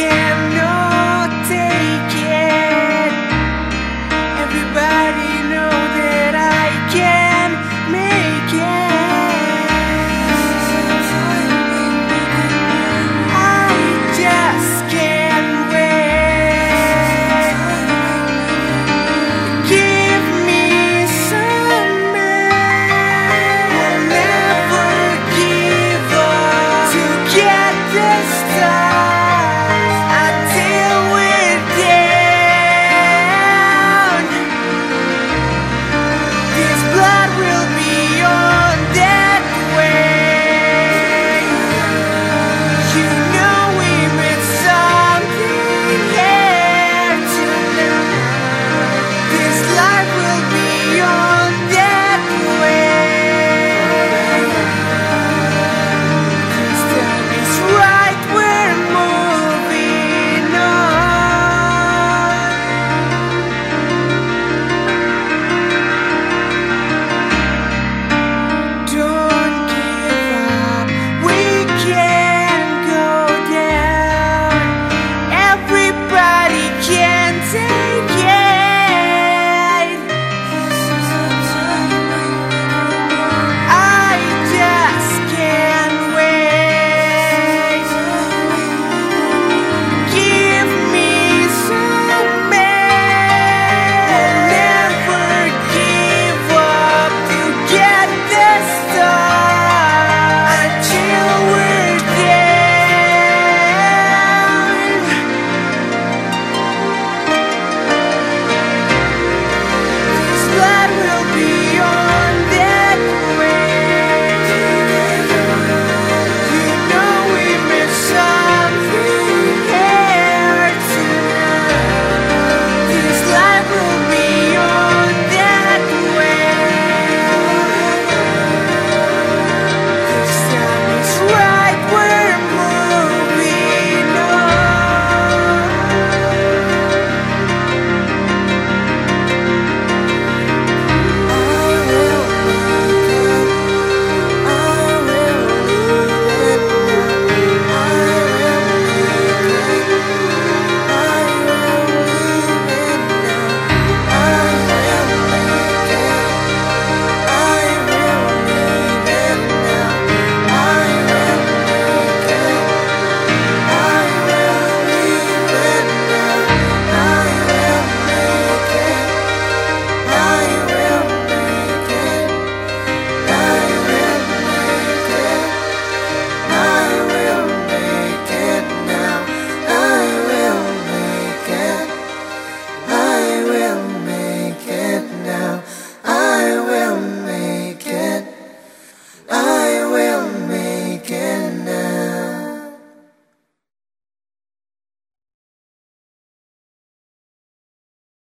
cannot take it. Everybody